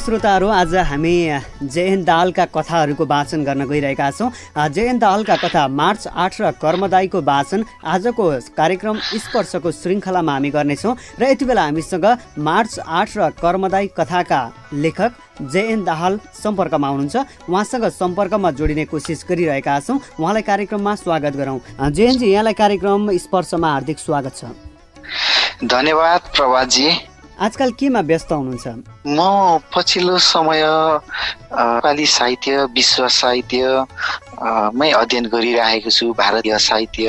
श्रोताहरू आज हामी जयन दाहालका कथाहरूको वाचन गर्न गइरहेका छौँ। जयन दाहालका कथा मार्च आठ र कर्मदायीको वाचन आजको कार्यक्रम स्पर्शको श्रृङ्खलामा हामी गर्नेछौँ र यति बेला हामीसँग मार्च आठ र कर्मदायी कथाका लेखक जयन दाहाल सम्पर्कमा हुनुहुन्छ। उहाँसँग सम्पर्कमा जोडिने कोसिस गरिरहेका छौँ। उहाँलाई कार्यक्रममा स्वागत गरौँ। जयनजी यहाँलाई कार्यक्रम स्पर्शमा हार्दिक स्वागत छ। धन्यवाद प्रभातजी। आजकल केमा व्यस्त हुनुहुन्छ? म पछिल्लो समय नेपाली साहित्य विश्व साहित्य मै अध्ययन गरिरहेको छु भारतीय साहित्य।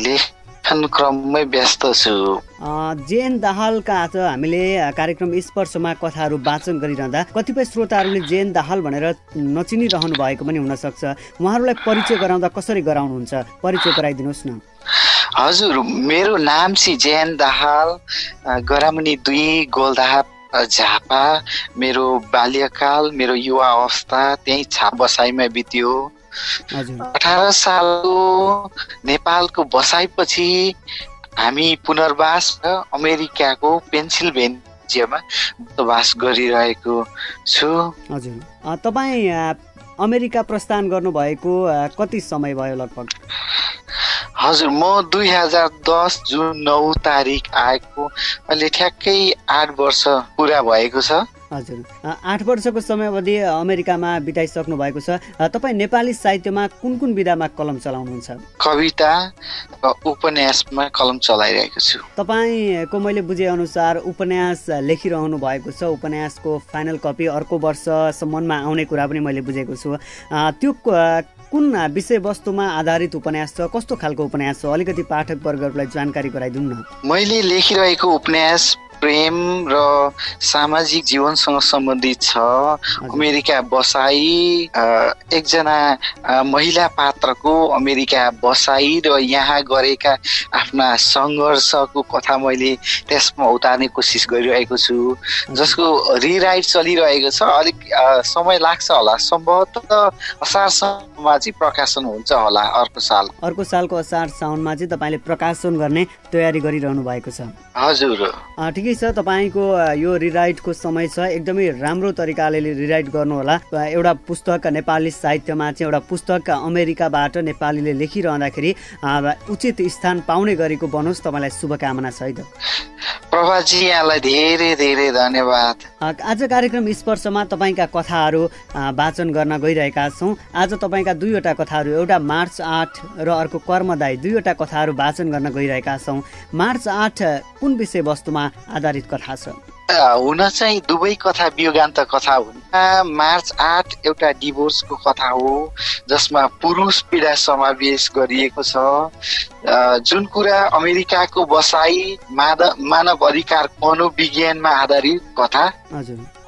लेखन क्रममै व्यस्त छु। जेएन दाहालका आज हामीले कार्यक्रम स्पर्शमा कथाहरू वाचन गरिरहँदा कतिपय श्रोताहरूले जेएन दाहाल भनेर नचिनिरहनु भएको पनि हुनसक्छ। उहाँहरूलाई परिचय गराउँदा कसरी गराउनुहुन्छ? परिचय गराइदिनुहोस् न। हजुर मेरो नाम चाहिँ जयन दाहाल गरामुनि दुई गोलदाहा झापा मेरो बाल्यकाल मेरो युवा अवस्था त्यही छाप बसाइमा बित्यो। अठार सालको नेपालको बसाइपछि हामी पुनर्वास अमेरिकाको पेन्सिल्भेनियामा बसोबास गरिरहेको छु। हजुर। तपाईँ अमेरिका प्रस्थान गर्नुभएको कति समय भयो लगभग? हजुर म दुई हजार दस जुन नौ तारिक आएको अहिले ठ्याक्कै आठ वर्ष पुरा भएको छ। हजुर। आठ वर्षको समय अवधि अमेरिकामा बिताइसक्नु भएको छ। तपाईँ नेपाली साहित्यमा कुन कुन विधामा कलम चलाउनुहुन्छ? कविता उपन्यासमा कलम चलाइरहेको छु। तपाईँको मैले बुझेअनुसार उपन्यास लेखिरहनु भएको छ। उपन्यासको फाइनल कपी अर्को वर्षसम्ममा आउने कुरा पनि मैले बुझेको छु। त्यो कुन विषयवस्तुमा आधारित उपन्यास छ? कस्तो खालको उपन्यास छ? अलिकति पाठक वर्गहरूलाई जानकारी गराइदिउँ न। मैले लेखिरहेको उपन्यास प्रेम र सामाजिक जीवनसँग सम्बन्धित छ। अमेरिका बसाई एकजना महिला पात्रको अमेरिका बसाई र यहाँ गरेका आफ्ना सङ्घर्षको कथा मैले त्यसमा उतार्ने कोसिस गरिरहेको छु। जसको रिराइट चलिरहेको छ अलिक समय लाग्छ होला। सम्भवतः असारसम्ममा चाहिँ प्रकाशन हुन्छ होला अर्को साल। अर्को सालको असार साउनमा चाहिँ तपाईँले प्रकाशन गर्ने तयारी गरिरहनु भएको छ। हजुर। ठिकै छ तपाईँको यो रिराइटको समय छ। एकदमै राम्रो तरिकाले रिराइट गर्नुहोला। एउटा पुस्तक नेपाली साहित्यमा चाहिँ एउटा पुस्तक अमेरिकाबाट नेपालीले लेखिरहँदाखेरि उचित स्थान पाउने गरेको बनोस्। तपाईँलाई शुभकामना छ है त प्रभाजी धेरै धेरै धन्यवाद। आज कार्यक्रम स्पर्शमा तपाईँका कथाहरू वाचन गर्न गइरहेका छौँ। आज तपाईँका दुईवटा कथाहरू एउटा मार्च आठ र अर्को कर्मदायी दुईवटा कथाहरू वाचन गर्न गइरहेका छौँ। मार्च आठ कुन विषयवस्तुमा आधारित कथा छ? हुन चाहिँ दुवै कथा वियोगान्त कथा हुन्। मार्च आठ एउटा डिभोर्सको कथा हो जसमा पुरुष पीडा समावेश गरिएको छ। जुन कुरा अमेरिकाको बसाई मानव अधिकार मनोविज्ञानमा आधारित कथा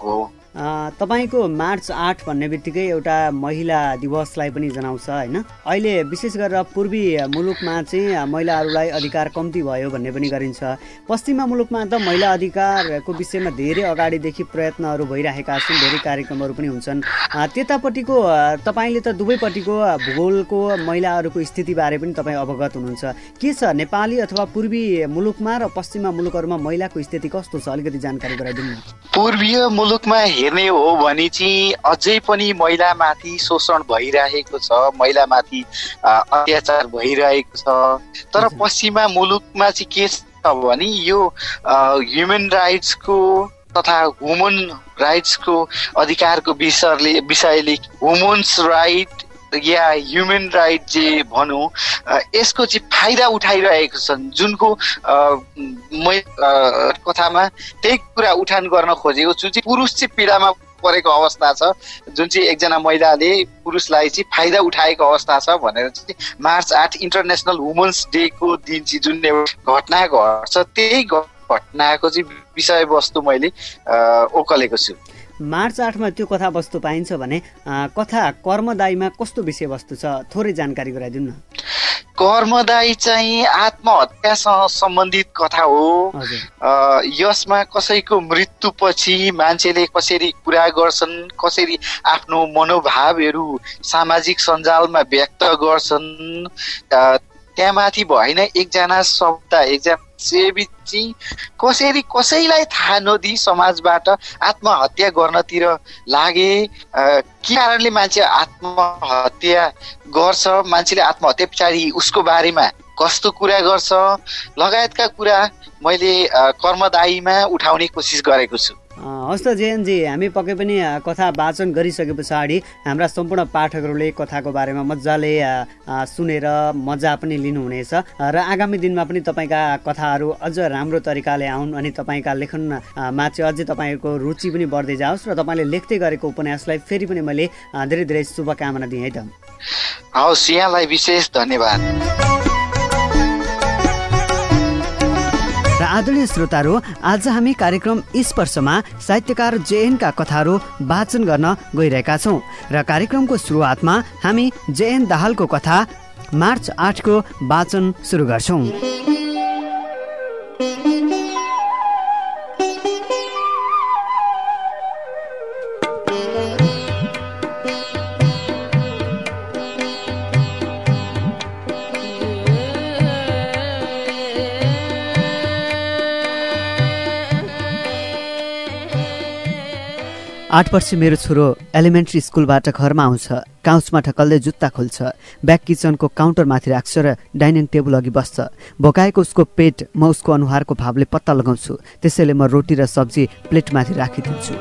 हो। तपाईँको मार्च आठ भन्ने बित्तिकै एउटा महिला दिवसलाई पनि जनाउँछ होइन? अहिले विशेष गरेर पूर्वी मुलुकमा चाहिँ महिलाहरूलाई अधिकार कम्ती भयो भन्ने पनि गरिन्छ। पश्चिमा मुलुकमा त महिला अधिकारको विषयमा धेरै अगाडिदेखि प्रयत्नहरू भइरहेका छन् धेरै कार्यक्रमहरू पनि हुन्छन्। त्यतापट्टिको तपाईँले त दुवैपट्टिको भूगोलको महिलाहरूको स्थितिबारे पनि तपाईँ अवगत हुनुहुन्छ। के छ नेपाली अथवा पूर्वी मुलुकमा र पश्चिमा मुलुकहरूमा महिलाको स्थिति कस्तो छ? अलिकति जानकारी गराइदिनु पूर्वीय मुलुकमा हेर्ने हो भने चाहिँ अझै पनि महिलामाथि शोषण भइरहेको छ महिलामाथि अत्याचार भइरहेको छ तर। पश्चिमा मुलुकमा चाहिँ के छ भने यो ह्युमन राइट्सको तथा वुमन राइट्सको अधिकारको विषयले विषयले वुमन्स राइट या ह्युमन राइट जे भनौँ यसको चाहिँ फाइदा उठाइरहेको छन्। जुनको मै कथामा त्यही कुरा उठान गर्न खोजेको छु चाहिँ पुरुष चाहिँ पीडामा परेको अवस्था छ। जुन चाहिँ एकजना महिलाले पुरुषलाई चाहिँ फाइदा उठाएको अवस्था छ भनेर चाहिँ मार्च आठ इन्टरनेसनल वुमन्स डेको दिन चाहिँ जुन एउटा घटना घट्छ त्यही घटनाको चाहिँ विषयवस्तु मैले ओकलेको छु। मार्च आठमा त्यो कथावस्तु पाइन्छ भने कथा कर्मदायीमा कस्तो विषयवस्तु छ? थोरै जानकारी गराइदिनु न। कर्मदायी चाहिँ आत्महत्यासँग सम्बन्धित कथा हो। यसमा कसैको मृत्युपछि मान्छेले कसरी कुरा गर्छन् कसरी आफ्नो मनोभावहरू सामाजिक सञ्जालमा व्यक्त गर्छन् त्यहाँमाथि भएन एकजना शब्द एकजना सेवित चाहिँ कसरी कसैलाई थाहा नदिई समाजबाट आत्महत्या गर्नतिर लागे के कारणले मान्छे आत्महत्या गर्छ मान्छेले आत्महत्या पछाडि उसको बारेमा कस्तो कुरा गर्छ लगायतका कुरा मैले कर्मदायीमा उठाउने कोसिस गरेको छु। हस् त जयनजी हामी पक्कै पनि कथा वाचन गरिसके पछाडि हाम्रा सम्पूर्ण पाठकहरूले कथाको बारेमा मजाले सुनेर मजा पनि लिनुहुनेछ। र आगामी दिनमा पनि तपाईँका कथाहरू अझ राम्रो तरिकाले आउन् अनि तपाईँका लेखनमा चाहिँ अझै तपाईँको रुचि पनि बढ्दै जाओस् र तपाईँले लेख्दै गरेको उपन्यासलाई फेरि पनि मैले धेरै धेरै शुभकामना दिएँ है त। हवस् यहाँलाई विशेष धन्यवाद। र आदरणीय श्रोताहरू आज हामी कार्यक्रम स्पर्शमा साहित्यकार जेएनका कथाहरू वाचन गर्न गइरहेका छौँ र कार्यक्रमको सुरुवातमा हामी जेएन दाहालको कथा मार्च आठको वाचन सुरु गर्छौँ। आठ वर्ष मेरो छोरो एलिमेन्ट्री स्कुलबाट घरमा आउँछ। काउचमा ठकल्दै जुत्ता खोल्छ। ब्याक किचनको काउन्टरमाथि राख्छ र डाइनिङ टेबल अघि बस्छ। भोकाएको उसको पेट म उसको अनुहारको भावले पत्ता लगाउँछु। त्यसैले म रोटी र सब्जी प्लेटमाथि राखिदिन्छु।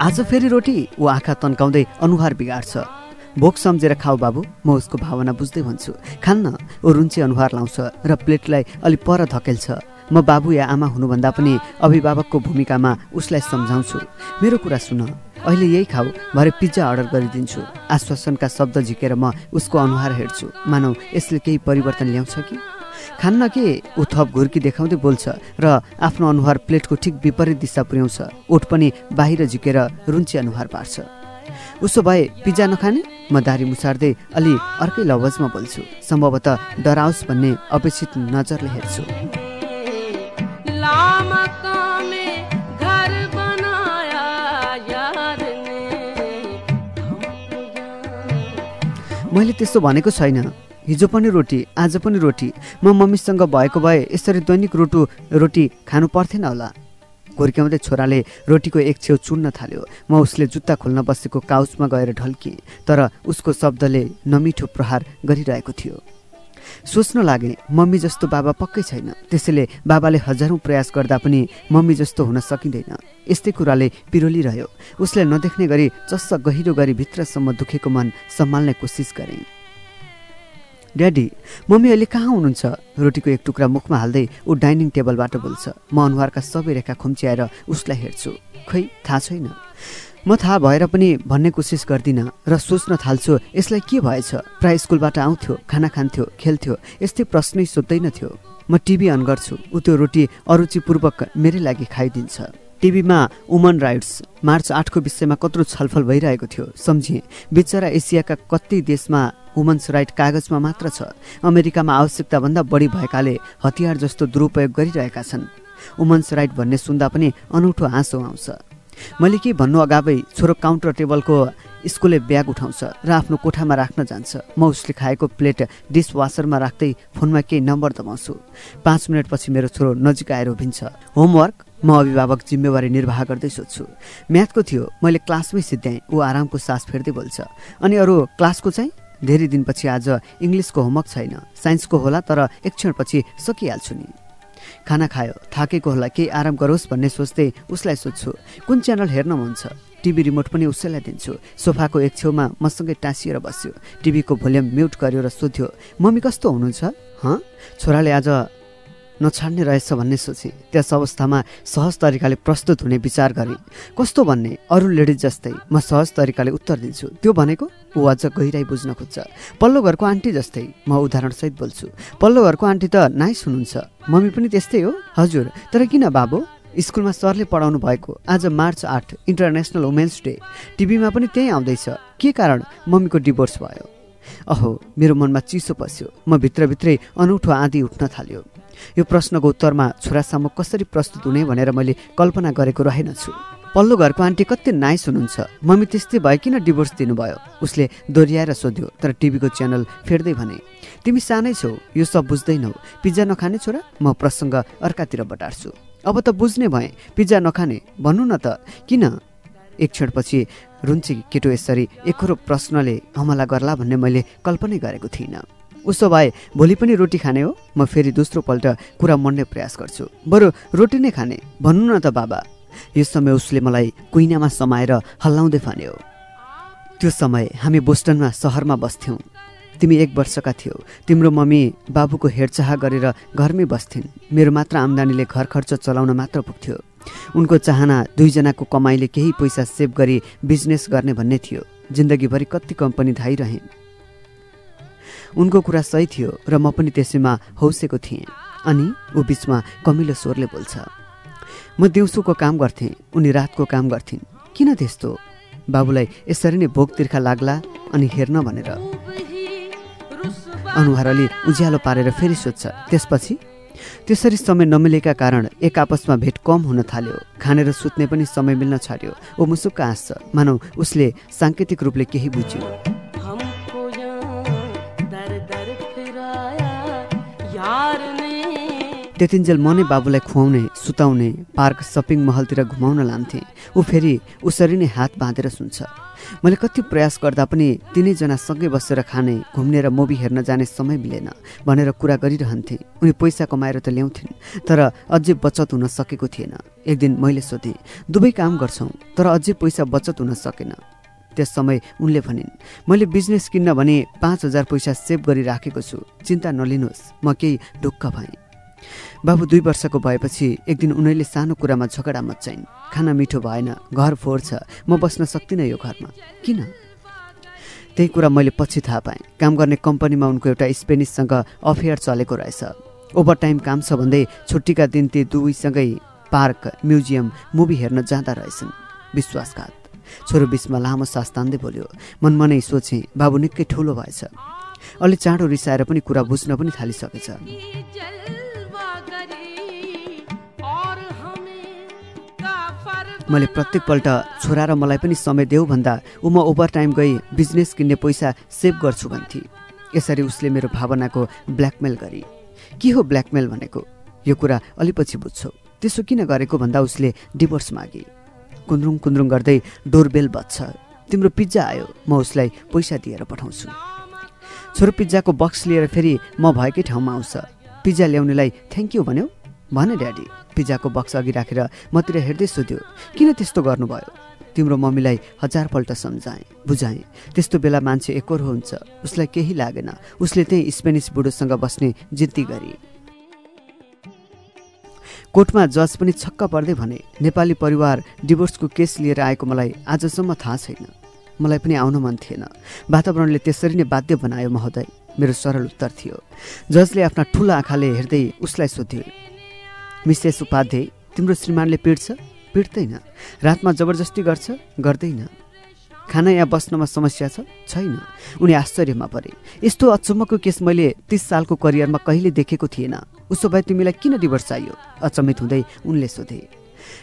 आज फेरि रोटी ऊ आँखा तन्काउँदै अनुहार बिगार्छ। भोक सम्झेर खाऊ बाबु म उसको भावना बुझ्दै भन्छु। खान्न ऊ रुन्चे अनुहार लाउँछ र प्लेटलाई अलि पर धकेल्छ। म बाबु या आमा हुनुभन्दा पनि अभिभावकको भूमिकामा उसलाई सम्झाउँछु। मेरो कुरा सुन। अहिले यही खाऊ भरे पिज्जा अर्डर गरिदिन्छु। आश्वासनका शब्द झिकेर म उसको अनुहार हेर्छु। मानौ यसले केही परिवर्तन ल्याउँछ कि? खान्न के? ऊ थप घुर्की देखाउँदै बोल्छ र आफ्नो अनुहार प्लेटको ठिक विपरीत दिशा पुर्याउँछ। ओठ पनि बाहिर झिकेर रुन्ची अनुहार पार्छ। उसो भए पिज्जा नखाने? म दारी मुसार्दै अलि अर्कै लवजमा बोल्छु। सम्भवतः डराओस् भन्ने अपेक्षित नजरले हेर्छु। मैले त्यस्तो भनेको छैन। हिजो पनि रोटी आज पनि रोटी। म मम्मीसँग भएको भए यसरी दैनिक रोटु रोटी खानु पर्थेन होला। घुर्क्याउँदै छोराले रोटीको एक छेउ चुन्न थाल्यो। म उसले जुत्ता खोल्न बसेको काउचमा गएर ढल्किएँ तर उसको शब्दले नमिठो प्रहार गरिरहेको थियो। सोच्न लागे मम्मी जस्तो बाबा पक्कै छैन। त्यसैले बाबाले हजारौँ प्रयास गर्दा पनि मम्मी जस्तो हुन सकिँदैन। यस्तै कुराले पिरोलिरह्यो। उसले नदेख्ने गरी चस्स गहिरो गरी भित्रसम्म दुखेको मन सम्हाल्ने कोसिस गरेँ। ड्याडी मम्मी अहिले कहाँ हुनुहुन्छ? रोटीको एक टुक्रा मुखमा हाल्दै ऊ डाइनिङ टेबलबाट बोल्छ। म अनुहारका सबै रेखा खुम्च्याएर उसलाई हेर्छु। खै थाहा छैन। म थाहा भएर पनि भन्ने कोसिस गर्दिनँ र सोच्न थाल्छु यसलाई के भएछ? प्राय स्कुलबाट आउँथ्यो खाना खान्थ्यो खेल्थ्यो यस्तै प्रश्नै सोध्दैनथ्यो। म टिभी अन गर्छु ऊ त्यो रोटी अरुचिपूर्वक मेरै लागि खाइदिन्छ। टिभीमा वुमन राइट्स मार्च आठको विषयमा कत्रो छलफल भइरहेको थियो सम्झिएँ। बिचरा एसियाका कति देशमा वुमन्स राइट कागजमा मात्र छ। अमेरिकामा आवश्यकताभन्दा बढी भएकाले हतियार जस्तो दुरुपयोग गरिरहेका छन्। वुमन्स राइट भन्ने सुन्दा पनि अनौठो हाँसो आउँछ। मैले के भन्नु अगावै छोरो काउन्टर टेबलको स्कुलले ब्याग उठाउँछ र आफ्नो कोठामा राख्न जान्छ। म उसले खाएको प्लेट डिस वासरमा राख्दै फोनमा केही नम्बर दबाउँछु। पाँच मिनटपछि मेरो छोरो नजिक आएर उभिन्छ। होमवर्क? म अभिभावक जिम्मेवारी निर्वाह गर्दै सोध्छु। म्याथको थियो। मैले क्लासमै सिद्ध्याएँ। ऊ आरामको सास फेर्दै बोल्छ। अनि अरू क्लासको चाहिँ? धेरै दिनपछि आज इङ्ग्लिसको होमवर्क छैन। साइन्सको होला तर एक क्षणपछि सकिहाल्छु नि। खाना खायो थाकेको होला केही आराम गरोस् भन्ने सोच्दै उसलाई सोध्छु कुन च्यानल हेर्न मन छ? टिभी रिमोट पनि उसैलाई दिन्छु। सोफाको एक छेउमा मसँगै टाँसिएर बस्यो। टिभीको भोल्युम म्युट गर्यो र सोध्यो मम्मी कस्तो हुनुहुन्छ? हँ? छोराले आज नछाड्ने रहेछ भन्ने सोचेँ। त्यस अवस्थामा सहज तरिकाले प्रस्तुत हुने विचार गरेँ। कस्तो भन्ने? अरू लेडिज जस्तै। म सहज तरिकाले उत्तर दिन्छु। त्यो भनेको ऊ अझ गहिराई बुझ्न खोज्छ। पल्लो घरको आन्टी जस्तै। म उदाहरणसहित बोल्छु। पल्लो घरको आन्टी त नाइस हुनुहुन्छ। मम्मी पनि त्यस्तै हो? हजुर। तर किन बाबु? स्कुलमा सरले पढाउनु भएको। आज मार्च आठ इन्टरनेसनल वुमेन्स डे। टिभीमा पनि त्यही आउँदैछ। के कारण? मम्मीको डिभोर्स भयो। अहो मेरो मनमा चिसो पस्यो। म भित्रभित्रै अनौठो आँधी उठ्न थाल्यो। यो प्रश्नको उत्तरमा छोरासम्म कसरी प्रस्तुत हुने भनेर मैले कल्पना गरेको रहेनछु। पल्लो घरको आन्टी कति नाइस हुनुहुन्छ। मम्मी त्यस्तै भए किन डिभोर्स दिनुभयो? उसले दोहोऱ्याएर सोध्यो तर टिभीको च्यानल फेर्दै भने। तिमी सानै छौ यो सब बुझ्दैनौ। पिज्जा नखाने छोरा म प्रसङ्ग अर्कातिर बटार्छु। अब त बुझ्ने भए पिज्जा नखाने। भन्नु न त किन? एक क्षणपछि रुन्ची केटो यसरी एकरो प्रश्नले हमला गर्ला भन्ने मैले कल्पनै गरेको थिइनँ। उसो भए भोलि पनि रोटी खाने हो। म फेरि दोस्रो पल्ट कुरा मन्ने प्रयास गर्छु। बरु रोटी नै खाने। भन्नु न त बाबा। यो समय उसले मलाई कुइनामा समाएर हल्लाउँदै भन्यो त्यो समय हामी बोस्टनमा सहरमा बस्थ्यौँ। तिमी एक वर्षका थियौ। तिम्रो मम्मी बाबुको हेरचाह गरेर घरमै बस्थिन्। मेरो मात्र आम्दानीले घर खर्च चलाउन मात्र पुग्थ्यो। उनको चाहना दुईजनाको कमाइले केही पैसा सेभ गरी बिजनेस गर्ने भन्ने थियो। जिन्दगीभरि कति कम्पनी धाइरहेँ उनको कुरा सही थियो र म पनि त्यसैमा हौसेको थिएँ। अनि ऊ बिचमा कमिलो स्वरले बोल्छ म दिउँसोको काम गर्थेँ उनी रातको काम गर्थिन्। किन त्यस्तो? बाबुलाई यसरी नै भोक तिर्खा लाग्ला अनि हेर्न भनेर वही रुसवा अनुहार अलि उज्यालो पारेर फेरि सोध्छ त्यसपछि? त्यसरी समय नमिलेका कारण एक आपसमा भेट कम हुन थाल्यो। खानेर सुत्ने पनि समय मिल्न छाड्यो। ऊ मुसुक्क हाँस्छ। मानौ उसले साङ्केतिक रूपले केही बुझ्यो। त्यतिन्जेल म नै बाबुलाई खुवाउने सुताउने पार्क सपिङ महलतिर घुमाउन लान्थेँ। ऊ फेरि उसरी नै हात बाँधेर सुन्छ। मैले कति प्रयास गर्दा पनि तिनैजना सँगै बसेर खाने घुम्ने र मुभी हेर्न जाने समय मिलेन भनेर कुरा गरिरहन्थे। उनी पैसा कमाएर त ल्याउँथिन् तर अझै बचत हुन सकेको थिएन। एक दिन मैले सोधेँ दुवै काम गर्छौँ तर अझै पैसा बचत हुन सकेन। त्यस समय उनले भनिन् मैले बिजनेस किन्न भने पाँच हजार पैसा सेभ गरिराखेको छु। चिन्ता नलिनुहोस् म केही ढुक्क भएँ। बाबु दुई वर्षको भएपछि एक दिन उनीहरूले सानो कुरामा झगडा मचाइन् खाना मिठो भएन घर फोहोर छ म बस्न सक्दिनँ यो घरमा। किन? त्यही कुरा मैले पछि थाहा पाएँ। काम गर्ने कम्पनीमा उनको एउटा स्पेनिससँग अफेयर चलेको रहेछ। ओभर टाइम काम छ भन्दै छुट्टीका दिन ती दुवैसँगै पार्क म्युजियम मुभी हेर्न जाँदा रहेछन्। विश्वासघात। छोरो बिचमा लामो सास तान्दै बोल्यो मनमा नै सोचे बाबु निकै ठुलो भएछ। अलि चाँडो रिसाएर पनि कुरा बुझ्न पनि थालिसकेछ। मैले प्रत्येकपल्ट छोरा र मलाई पनि समय देऊ भन्दा ऊ म ओभर टाइम गई बिजनेस किन्ने पैसा सेभ गर्छु भन्थे। यसरी उसले मेरो भावनाको ब्ल्याकमेल गरी। के हो ब्ल्याकमेल भनेको? यो कुरा अलिपछि बुझ्छौ। त्यसो किन गरेको भन्दा उसले डिभोर्स मागे। कुन्द्रुङ कुन्द्रुङ गर्दै डोरबेल बज्छ। तिम्रो पिज्जा आयो म उसलाई पैसा दिएर पठाउँछु। छोरो पिज्जाको बक्स लिएर फेरि म भएकै ठाउँमा आउँछ। पिज्जा ल्याउनेलाई थ्याङ्क यू भन्यो। भने ड्याडी। पिज्जाको बक्स अघि राखेर मतिर हेर्दै सोध्यो किन त्यस्तो गर्नुभयो? तिम्रो मम्मीलाई हजारपल्ट सम्झाएँ बुझाएँ। त्यस्तो बेला मान्छे एकोर हुन्छ उसलाई केही लागेन। उसले त्यही स्पेनिस बुढोसँग बस्ने जिद्दी गरी। कोर्टमा जज पनि छक्क पर्दै भने नेपाली परिवार डिभोर्सको केस लिएर आएको मलाई आजसम्म थाहा छैन। मलाई पनि आउन मन थिएन। वातावरणले त्यसरी नै बाध्य बनायो महोदय। मेरो सरल उत्तर थियो। जजले आफ्ना ठुला आँखाले हेर्दै उसलाई सोध्यो मिसेस उपाध्याय तिम्रो श्रीमानले पिट्छ पिट्दैन रातमा जबरजस्ती गर्छ? गर्दैन। खाना यहाँ बस्नमा समस्या छ? छैन। उनी आश्चर्यमा परे यस्तो अचम्मको केस मैले तिस सालको करियरमा कहिले देखेको थिएन। उसो भए तिमीलाई किन डिभोर्स चाहियो? अचम्मित हुँदै उनले सोधे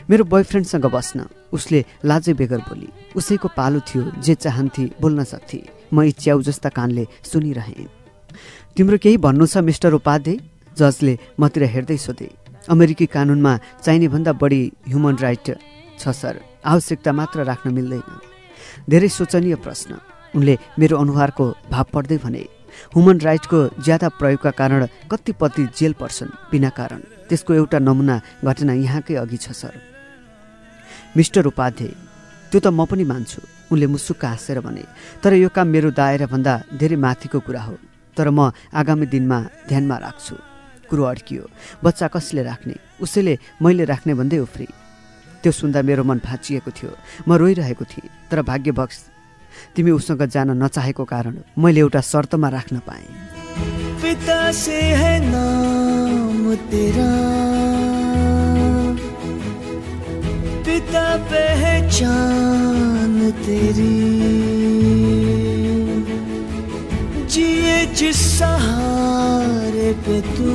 मेरो बोयफ्रेन्डसँग बस्न। उसले लाजै बेगर बोली उसैको पालो थियो जे चाहन्थे बोल्न सक्थे। म यी च्याउ जस्ता कानले सुनिरहेँ। तिम्रो केही भन्नु छ मिस्टर उपाध्याय? जजले मतिर हेर्दै सोधे अमेरिकी कानुनमा चाहिने भन्दा बढी ह्युमन राइट छ सर। आवश्यकता मात्र राख्न मिल्दैन। धेरै शोचनीय प्रश्न। उनले मेरो अनुहारको भाव पढ्दै भने ह्युमन राइटको ज्यादा प्रयोगका कारण कति पति जेल पर्छन् बिना कारण। त्यसको एउटा नमुना घटना यहाँकै अघि छ सर। मिस्टर उपाध्याय त्यो त म पनि मान्छु। उनले मुसुक्क हाँसेर भने तर यो काम मेरो दायराभन्दा धेरै माथिको कुरा हो। तर म आगामी दिनमा ध्यानमा राख्छु। कुरो अड्कियो। बच्चा कसले राख्ने? उसैले मैले राख्ने भन्दै उफ्री। त्यो सुन्दा मेरो मन भाँचिएको थियो। म रोइरहेको थिएँ तर भाग्यवश तिमी उसँग जान नचाहेको कारण मैले एउटा शर्तमा राख्न पाएँ। पिता से है नाम तेरा। पिता पहचान तेरी। जिस सहारे पे तू।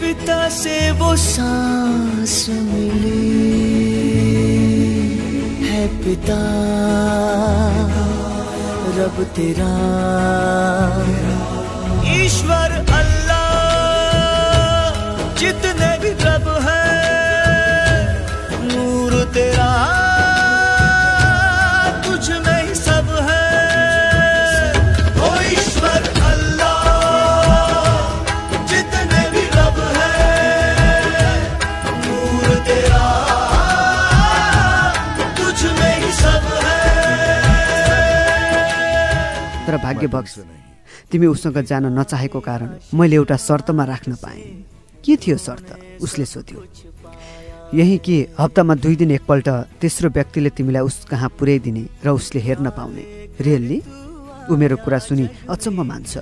पिता से वो सांस मिली है पिता। रब तेरा। ईश्वर अल्लाह, जितने भी रब भाग्यवश तिमी उसँग जान नचाहेको कारण मैले एउटा शर्तमा राख्न पाएँ। के थियो शर्त? उसले सोध्यो। यही कि हप्तामा दुई दिन एकपल्ट तेस्रो व्यक्तिले तिमीलाई उस कहाँ पुर्याइदिने र उसले हेर्न पाउने। रियल्ली ऊ मेरो कुरा सुनि अचम्म मान्छ।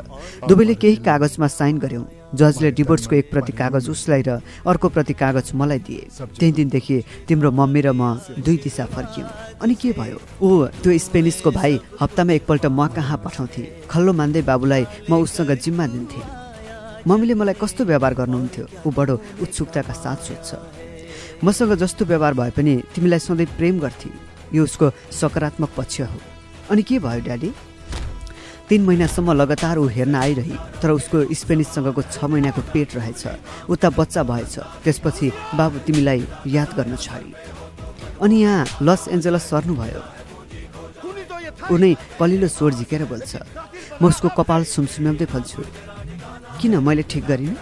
दुवैले केही कागजमा साइन गर्यौँ। जजले डिभोर्सको एक प्रति कागज उसलाई र अर्को प्रति कागज मलाई दिए। त्यही दिनदेखि तिम्रो मम्मी र म दुई दिशा फर्कियौँ। अनि के भयो? ऊ त्यो स्पेनिसको भाइ हप्तामा एकपल्ट म कहाँ पठाउँथे? खल्लो मान्दै बाबुलाई म उसँग जिम्मा दिन्थेँ। मम्मीले मलाई कस्तो व्यवहार गर्नुहुन्थ्यो? ऊ बडो उत्सुकताका साथ सोध्छ। मसँग जस्तो व्यवहार भए पनि तिमीलाई सधैँ प्रेम गर्थे। यो उसको सकारात्मक पक्ष हो। अनि के भयो ड्याडी? तिन महिनासम्म लगातार ऊ हेर्न आइरही तर उसको स्पेनिससँगको छ महिनाको पेट रहेछ। उता बच्चा भएछ। त्यसपछि बाबु तिमीलाई याद गर्न छोडी। अनि यहाँ लस एन्जलस सर्नुभयो। ऊ नै कलिलो स्वर झिकेर बोल्छ। म उसको कपाल सुमसुम्याउँदै फल्छु किन मैले ठिक गरिनँ?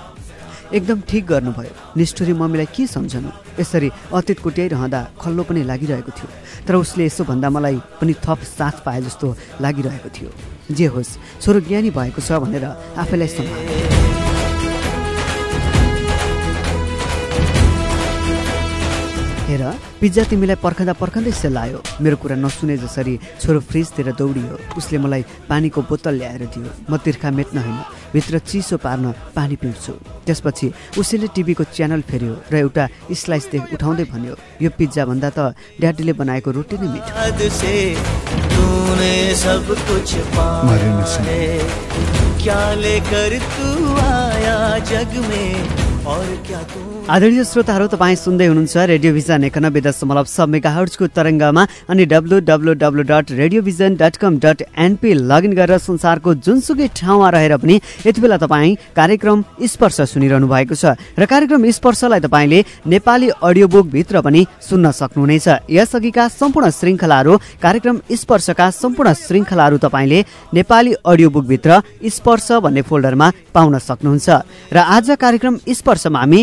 एकदम ठिक गर्नुभयो। निष्ठुरी मम्मीलाई के सम्झनु? यसरी अतीत कुट्याइरहँदा खल्लो पनि लागिरहेको थियो। तर उसले यसो भन्दा मलाई पनि थप साथ पाए जस्तो लागिरहेको थियो। जे होस् छोरो ज्ञानी भएको छ भनेर आफैलाई सम्हाले। हेर पिज्जा तिमीलाई पर्खँदा पर्खँदै सेलायो मेरो कुरा नसुने जसरी छोरो फ्रिजतिर दौडियो। उसले मलाई पानीको बोतल ल्याएर दियो। म तिर्खा मेट्न होइन। भित्र चिसो पार्न पानी पिउँछु। त्यसपछि उसैले टिभीको च्यानल फेर्यो र एउटा स्लाइस देख उठाउँदै भन्यो यो पिज्जा भन्दा त ड्याडीले बनाएको रोटी नै मिठो। सब आदरणीय श्रोताहरू तपाईँ सुन्दै हुनुहुन्छ रेडियो भिजन एकानब्बे दशमलव छ मेगा हर्चको तरङ्गमा अनि W W W dot Radio Vision dot com dot N P login गरेर संसारको जुनसुकै ठाउँमा रहेर पनि यति बेला तपाईँ कार्यक्रम स्पर्श सुनिरहनु भएको छ र कार्यक्रम स्पर्शलाई तपाईँले नेपाली अडियो बुकभित्र पनि सुन्न सक्नुहुनेछ। यसअघिका सम्पूर्ण श्रृङ्खलाहरू कार्यक्रम स्पर्शका सम्पूर्ण श्रृङ्खलाहरू तपाईँले नेपाली अडियो बुकभित्र स्पर्श भन्ने फोल्डरमा पाउन सक्नुहुन्छ। र आज कार्यक्रम स्पर्शमा हामी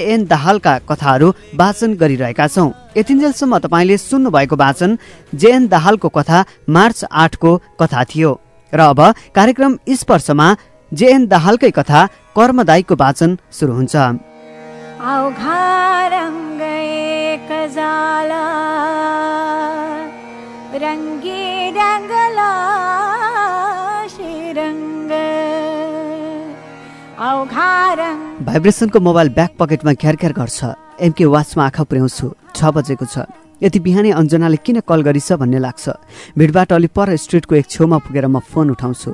जेएन दाहालका कथाहरू वाचन गरिरहेका छौँ। यतिन्जेलसम्म तपाईँले सुन्नुभएको वाचन जेएन दाहालको कथा मार्च आठको कथा थियो। र अब कार्यक्रम स्पर्शमा जेएन दाहालकै कथा कर्मदायीको वाचन सुरु हुन्छ। अवघा भाइब्रेसनको मोबाइल ब्याक पकेटमा घ्यार गर्छ। एमके वाचमा आँखा पुर्याउँछु। छ बजेको छ। यति बिहानै अञ्जनाले किन कल गरिछ भन्ने लाग्छ। भिडबाट अलि पर स्ट्रिटको एक छेउमा पुगेर म फोन उठाउँछु।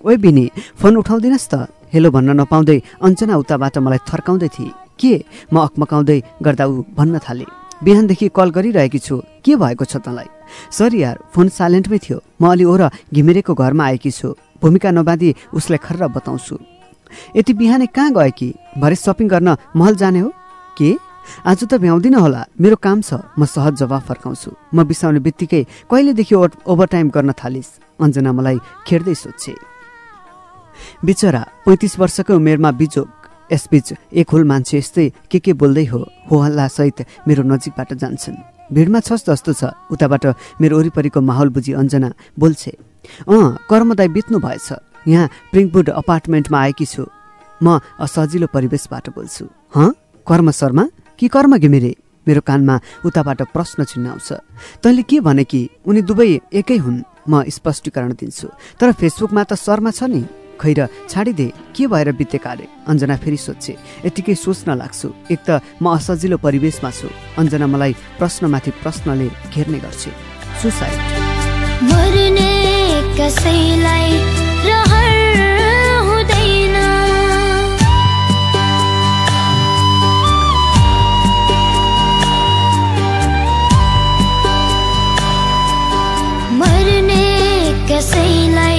ओए बिनी फोन उठाउँदिनस् त। हेलो भन्न नपाउँदै अञ्जना उताबाट मलाई थर्काउँदै थिए। के? म अकमकाउँदै गर्दा ऊ भन्न थाले। बिहानदेखि कल गरिरहेकी छु। के भएको छ तँलाई? सरी यार फोन साइलेन्टमै थियो। म अलि ओर घिमिरेको घरमा आएकी छु। भूमिका नबाँधी उसलाई खर्र बताउँछु। यति बिहानै कहाँ गए कि? भरे सपिङ गर्न महल जाने हो? के? आज त भ्याउँदिन होला। मेरो काम छ। म सहज जवाफ फर्काउँछु। म बिसाउने बित्तिकै कहिलेदेखि ओभर ओभरटाइम गर्न थालिस्? अञ्जना मलाई खेर्दै सोध्छे। बिचरा पैँतिस वर्षकै उमेरमा बिजोग। यसबीच एक हुल मान्छे यस्तै के के बोल्दै हो हो हल्लासहित मेरो नजिकबाट जान्छन्। भिडमा छस् जस्तो छ। उताबाट मेरो वरिपरिको माहौल बुझी अञ्जना बोल्छे अँ कर्मदाय बित्नु भएछ यहाँ प्रिङवुड अपार्टमेन्टमा आएकी छु। म असजिलो परिवेशबाट बोल्छु। हँ? कर्म शर्मा? कि कर्म घिमिरे? मेरो कानमा उताबाट प्रश्न चिन्ह आउँछ। तैँले के भने कि उनी दुवै एकै हुन्? म स्पष्टीकरण दिन्छु। तर फेसबुकमा त शर्मा छ नि। खै र छाडिदे के भएर बितेका अरे अञ्जना फेरि सोध्छे। यत्तिकै सोच्न लाग्छु। एक त म असजिलो परिवेशमा छु। अञ्जना मलाई प्रश्नमाथि प्रश्नले घेर्ने गर्छे। सुसाइड कसैलाई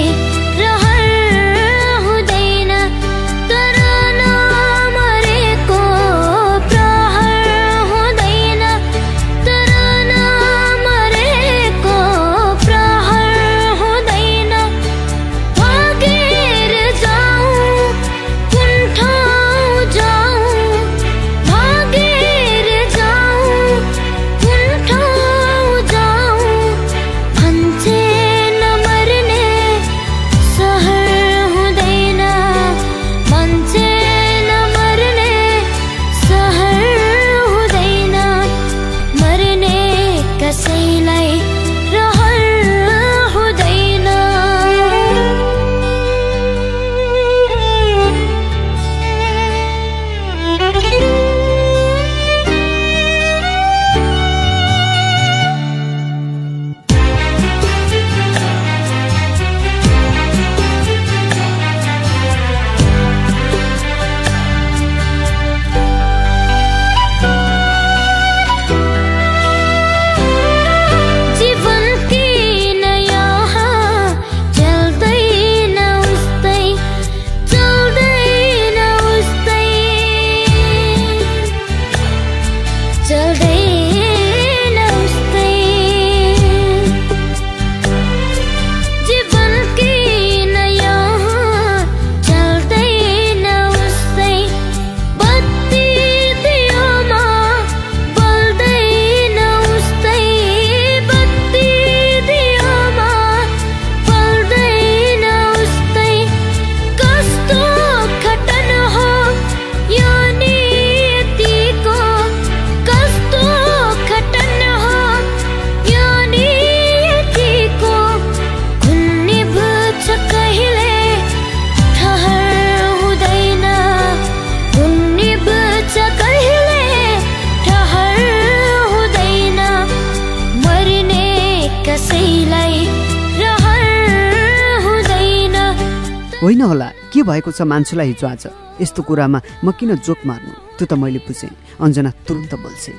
किन होला। के भएको छ मान्छेलाई हिजो आज? यस्तो कुरामा म किन जोक मार्नु? त्यो त मैले बुझेँ। अञ्जना तुरुन्त बोल्छे।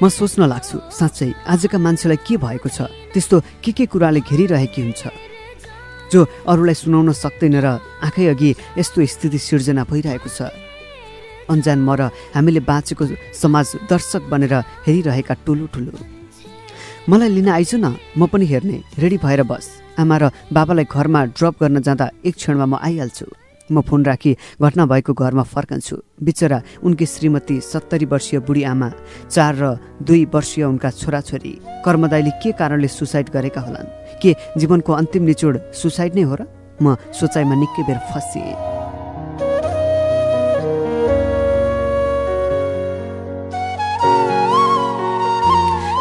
म सोच्न लाग्छु साँच्चै आजका मान्छेलाई के भएको छ? त्यस्तो के के कुराले घेरिरहेकी हुन्छ? जो अरूलाई सुनाउन सक्दैन र आँखै अघि यस्तो स्थिति सिर्जना भइरहेको छ। अन्जान म र हामीले बाँचेको समाज दर्शक बनेर हेरिरहेका ठुलो ठुलो मलाई लिन आइज न म पनि हेर्ने। रेडी भएर बस। आमा र बाबालाई घरमा ड्रप गर्न जाँदा एक क्षणमा म आइहाल्छु। म फोन राखी घटना भएको घरमा फर्कन्छु। बिचरा उनकी श्रीमती सत्तरी वर्षीय बुढी आमा चार र दुई वर्षीय उनका छोराछोरी। कर्मदाईले के कारणले सुसाइड गरेका होलान्? के जीवनको अन्तिम निचोड सुसाइड नै हो र? म सोचाइमा निकै बेर फसिएँ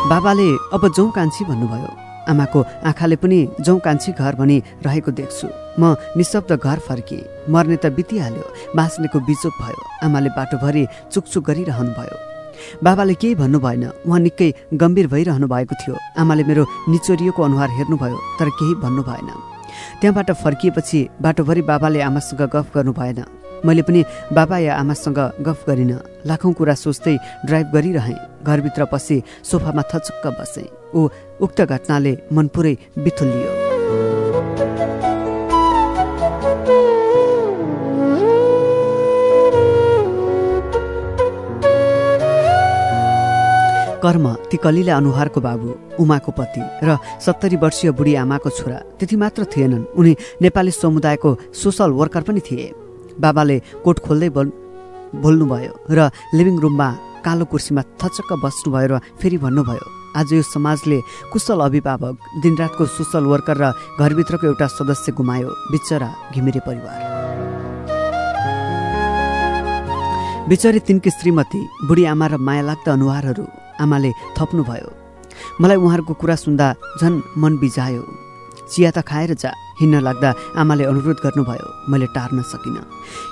बाबाले अब जौँ कान्छी भन्नुभयो। आमाको आँखाले पनि जौँ कान्छी घर भनी रहेको देख्छु। म निशब्द घर फर्किएँ मर्ने त बितिहाल्यो। बाँच्नेको बिचोप भयो। आमाले बाटोभरि चुकचुक गरिरहनु भयो बाबाले केही भन्नु भएन। उहाँ निकै गम्भीर भइरहनु भएको थियो। आमाले मेरो निचोरिएको अनुहार हेर्नुभयो तर केही भन्नु भएन। त्यहाँबाट फर्किएपछि बाटोभरि बाबाले आमासँग गफ गर्नु भएन। मैले पनि बाबा या आमासँग गफ गरिनँ। लाखौँ कुरा सोच्दै ड्राइभ गरिरहेँ। घरभित्र पसी सोफामा थचक्क बसेँ। ऊ उक्त घटनाले मन पुरै बिथुलियो। कर्म ती कलिला अनुहारको बाबु उमाको पति र सत्तरी वर्षीय बुढी आमाको छोरा। त्यति मात्र थिएनन्। उनी नेपाली समुदायको सोसल वर्कर पनि थिए। बाबाले कोट खोल्दै बोल बोल्नुभयो र लिभिङ रुममा कालो कुर्सीमा थचक्क बस्नुभयो र फेरि भन्नुभयो आज यो समाजले कुशल अभिभावक दिनरातको सोसल वर्कर र घरभित्रको एउटा सदस्य गुमायो बिचरा घिमिरे परिवार। बिचरी तिनकी श्रीमती बुढी आमा र माया लाग्दा अनुहारहरू आमाले थप्नुभयो। मलाई उहाँहरूको कुरा सुन्दा झन् मन बिजायो। चिया त खाएर जा। हिँड्न लाग्दा आमाले अनुरोध गर्नुभयो मैले टार्न सकिनँ।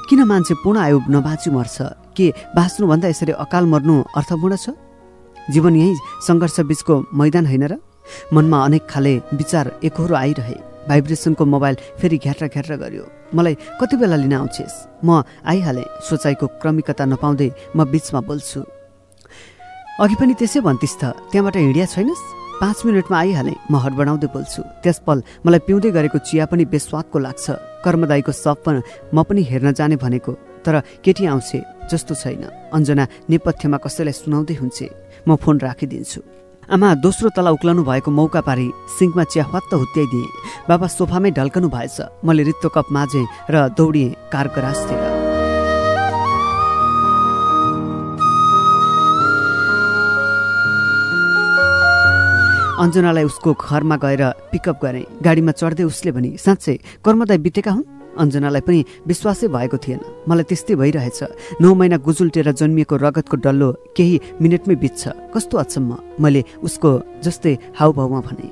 किन मान्छे पूर्ण आयु नबाँची मर्छ? के बाँच्नुभन्दा यसरी अकाल मर्नु अर्थपूर्ण छ? जीवन यही सङ्घर्ष बिचको मैदान होइन र? मनमा अनेक खाले विचार एकहोरो आइरहे। भाइब्रेसनको मोबाइल फेरि घ्याट्रा घ्याट्रा गर्यो। मलाई कति बेला लिन आउँछेस्? म आइहालेँ सोचाइको क्रमिकता नपाउँदै म बिचमा बोल्छु। अघि पनि त्यसै भन्थिस् त त्यहाँबाट हिँडिया छैनस्? पाँच मिनटमा आइहालेँ। म हडबडाउँदै बोल्छु। त्यस पल मलाई पिउँदै गरेको चिया पनि बेस्वादको लाग्छ। कर्मदाईको सप पनि म पनि हेर्न जाने भनेको। तर केटी आउँछे जस्तो छैन। अञ्जना नेपथ्यमा कसैलाई सुनाउँदै हुन्छे। म फोन राखिदिन्छु। आमा दोस्रो तला उक्लनु भएको मौका पारी। सिङ्कमा चिया हत्त हुत्याइदिएँ। बाबा सोफामै ढल्कनु भएछ। मैले रित्तो कप माझेँ र दौडिएँ कार गराजतिर अञ्जनालाई उसको घरमा गएर पिकअप गरेँ। गाडीमा चढ्दै उसले भने साँच्चै कर्मदाय बितेका हुन्? अञ्जनालाई पनि विश्वासै भएको थिएन। मलाई त्यस्तै भइरहेछ। नौ महिना गुजुल्टेर जन्मिएको रगतको डल्लो केही मिनटमै बित्छ। कस्तो अचम्म? मैले उसको जस्तै हाउभाउमा भने।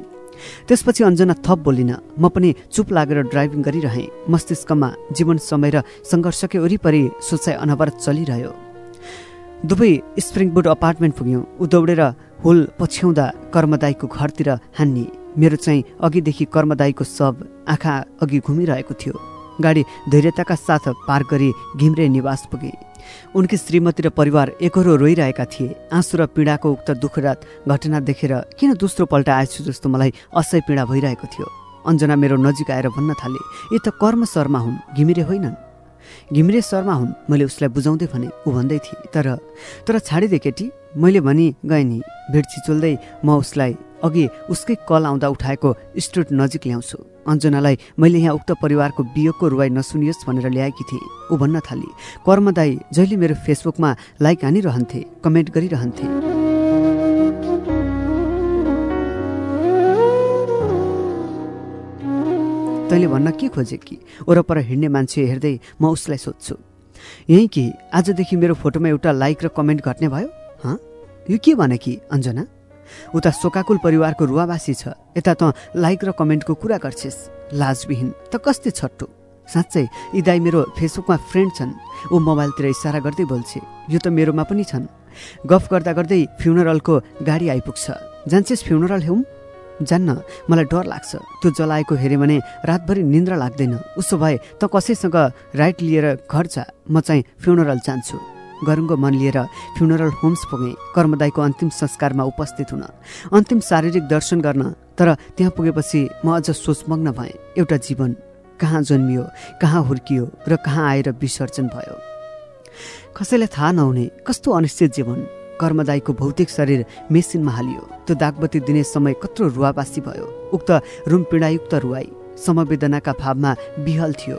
त्यसपछि अञ्जना थप बोलिन म पनि चुप लागेर ड्राइभिङ गरिरहेँ। मस्तिष्कमा जीवन समय र सङ्घर्षकै वरिपरि सोचाइ अनवरत चलिरह्यो। दुवै स्प्रिङबुड अपार्टमेन्ट पुग्यौँ। ऊ दौडेर हुल पछ्याउँदा कर्मदाईको घरतिर हान्ने। मेरो चाहिँ अघिदेखि कर्मदाईको शव आँखा अघि घुमिरहेको थियो। गाडी धैर्यताका साथ पार गरी घिम्रे निवास पुगे। उनकी श्रीमती र परिवार एकरो रोइरहेका थिए। आँसु र पीडाको उक्त दुःखरात घटना देखेर किन दोस्रो पल्ट आएछु जस्तो मलाई असह्य पीडा भइरहेको थियो। अञ्जना मेरो नजिक आएर भन्न थाले यी त कर्म शर्मा हुन् घिमिरे होइनन्। घिमिरे शर्मा हुन्। मैले उसलाई बुझाउँदै भने ऊ भन्दै थिएँ तर तर छाडिदे केटी मैले भनी गएँ नि भिड छिचोल्दै म उसलाई अघि उसकै कल आउँदा उठाएको स्टुट नजिक ल्याउँछु। अञ्जनालाई मैले यहाँ उक्त परिवारको बियोको रुवाई नसुनियोस् भनेर ल्याएकी थिएँ। ऊ भन्न थाली कर्मदाई जहिले मेरो फेसबुकमा लाइक हानिरहन्थे कमेन्ट गरिरहन्थे। तैँले भन्न के खोजे कि वरपर हिँड्ने मान्छे हेर्दै म उसलाई सोध्छु। यहीँ कि आजदेखि मेरो फोटोमा एउटा लाइक र कमेन्ट घट्ने भयो? हँ? यो के भने कि अञ्जना? उता शोकाकुल परिवारको रुवावासी छ। यता त लाइक र कमेन्टको कुरा गर्छेस्। लाजविहीन। त कस्तै छट्टो? साँच्चै यी दाई मेरो फेसबुकमा फ्रेन्ड छन्। ऊ मोबाइलतिर इसारा गर्दै बोल्छे। यो त मेरोमा पनि छन्। गफ गर्दा गर्दै फ्युनरलको गाडी आइपुग्छ। जान्छेस् फ्युनरल हेउँ? जान्न मलाई डर लाग्छ। त्यो जलाएको हेऱ्यो भने रातभरि निन्द्रा लाग्दैन। उसो भए त कसैसँग राइट लिएर घर जा। म चाहिँ फ्युनरल जान्छु। गरुङको मन लिएर फ्युनरल होम्स पुगेँ। कर्मदाईको अन्तिम संस्कारमा उपस्थित हुन। अन्तिम शारीरिक दर्शन गर्न। तर त्यहाँ पुगेपछि म अझ सोचमग्न भएँ। एउटा जीवन कहाँ जन्मियो कहाँ हुर्कियो र कहाँ आएर विसर्जन भयो? कसैलाई थाहा नहुने कस्तो अनिश्चित जीवन। कर्मदाईको भौतिक शरीर मेसिनमा हालियो। त्यो दागबत्ती दिने समय कत्रो रुवापासी भयो। उक्त रुम पीडायुक्त रुवाई समवेदनाका भावमा बिहल थियो।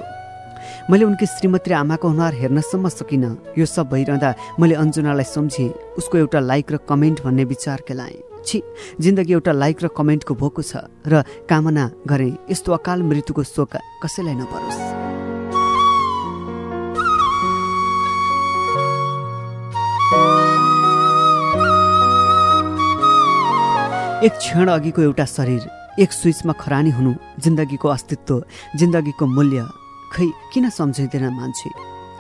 मैले उनकी श्रीमती आमाको अनुहार हेर्नसम्म सकिनँ। यो सब भइरहँदा मैले अन्जुनालाई सम्झेँ उसको एउटा लाइक र कमेन्ट भन्ने विचार केलाएँ। छि जिन्दगी एउटा लाइक र कमेन्टको भोको छ र कामना गरेँ यस्तो अकाल मृत्युको शोक कसैलाई नपरोस्। एक क्षण अघिको एउटा शरीर एक स्विचमा खरानी हुनु जिन्दगीको अस्तित्व जिन्दगीको मूल्य खै किन सम्झिँदैन मान्छे?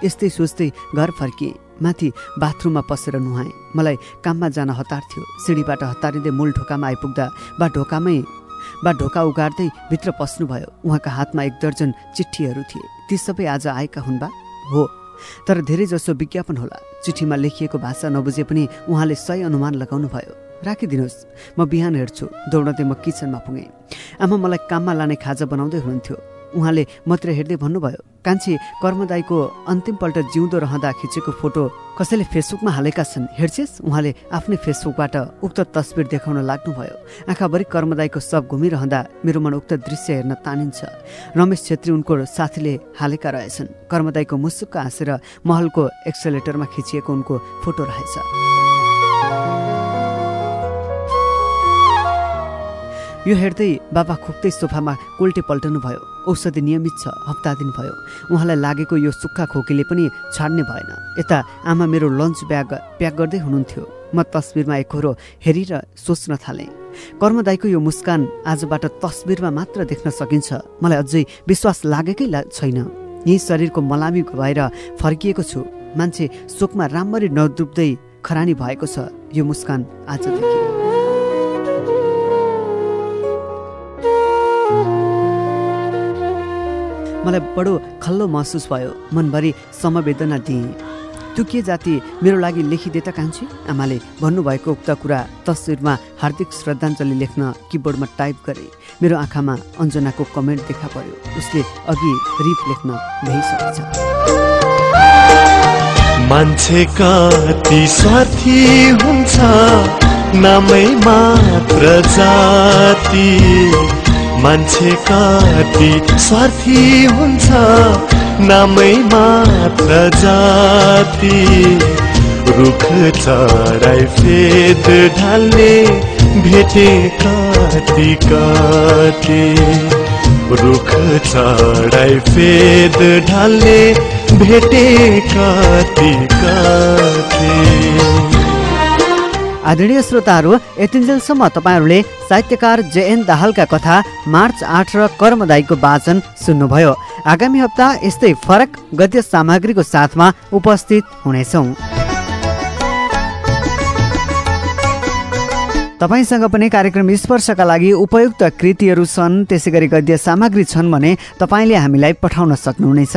यस्तै सोच्दै घर फर्किएँ माथि बाथरुममा पसेर नुहाएँ। मलाई काममा जान हतार थियो। सिँढीबाट हतारिँदै मूल ढोकामा आइपुग्दा बा ढोकामै बा ढोका उगार्दै भित्र पस्नुभयो। उहाँका हातमा एक दर्जन चिठीहरू थिए। ती सबै आज आएका हुन् बा? हो। तर धेरैजसो विज्ञापन होला। चिठीमा लेखिएको भाषा नबुझे पनि उहाँले सही अनुमान लगाउनु भयो राखिदिनुहोस् म बिहान हेर्छु दौडँदै म किचनमा पुगेँ। आमा मलाई काममा लाने खाजा बनाउँदै हुनुहुन्थ्यो। उहाँले मात्र हेर्दै भन्नुभयो कान्छी कर्मदाईको अन्तिमपल्ट जिउँदो रहँदा खिचेको फोटो कसैले फेसबुकमा हालेका छन् हेर्छेस्? उहाँले आफ्नै फेसबुकबाट उक्त तस्बिर देखाउन लाग्नुभयो। आँखाभरि कर्मदाईको सब घुमिरहँदा मेरो मन उक्त दृश्य हेर्न तानिन्छ। रमेश छेत्री उनको साथीले हालेका रहेछन्। कर्मदाईको मुसुक्क हाँसेर महलको एक्सेलेटरमा खिचिएको उनको फोटो रहेछ। यो हेर्दै बाबा खोक्दै सोफामा कोल्टे पल्टनु भयो औषधि नियमित छ हप्ता दिन भयो। उहाँलाई लागेको यो सुक्खा खोकीले पनि छाड्ने भएन। यता आमा मेरो लन्च ब्याग प्याक गर्दै हुनुहुन्थ्यो। म तस्बिरमा एकहोरो हेरेर सोच्न थालेँ। कर्मदाईको यो मुस्कान आजबाट तस्बिरमा मात्र देख्न सकिन्छ। मलाई अझै विश्वास लागेकै छैन। यही शरीरको मलामी भएर फर्किएको छु। मान्छे शोकमा राम्ररी नडुब्दै खरानी भएको छ। यो मुस्कान आजदेखि। मलाई बडो खल्लो महसुस भयो। मनभरि समवेदना दिएँ। त्यो के जाति? मेरो लागि लेखिदे त कान्छी? आमाले भन्नुभएको उक्त कुरा तस्विरमा हार्दिक श्रद्धाञ्जली लेख्न किबोर्डमा टाइप गरे। मेरो आँखामा अञ्जनाको कमेन्ट देखा पर्यो। उसले अघि रिप लेख्न भइसकेछ हुन्छ। नामै मात्र जाति। मान्छे कति स्वार्थी हुन्छ नामै मात्र जाति। रुख चढाइ फेद ढाल्ने भेटे कति कति रुख चढाइ फेद ढाल्ने भेटे कति कति आदरणीय श्रोताहरू यतिन्जेलसम्म तपाईँहरूले साहित्यकार जेएन दाहालका कथा मार्च आठ र कर्मदाईको वाचन सुन्नुभयो। आगामी हप्ता यस्तै फरक गद्य सामग्रीको साथमा उपस्थित हुनेछौँ। तपाईँसँग पनि कार्यक्रम स्पर्शका लागि उपयुक्त कृतिहरू छन् त्यसै गरी गद्य सामग्री छन् भने तपाईँले हामीलाई पठाउन सक्नुहुनेछ।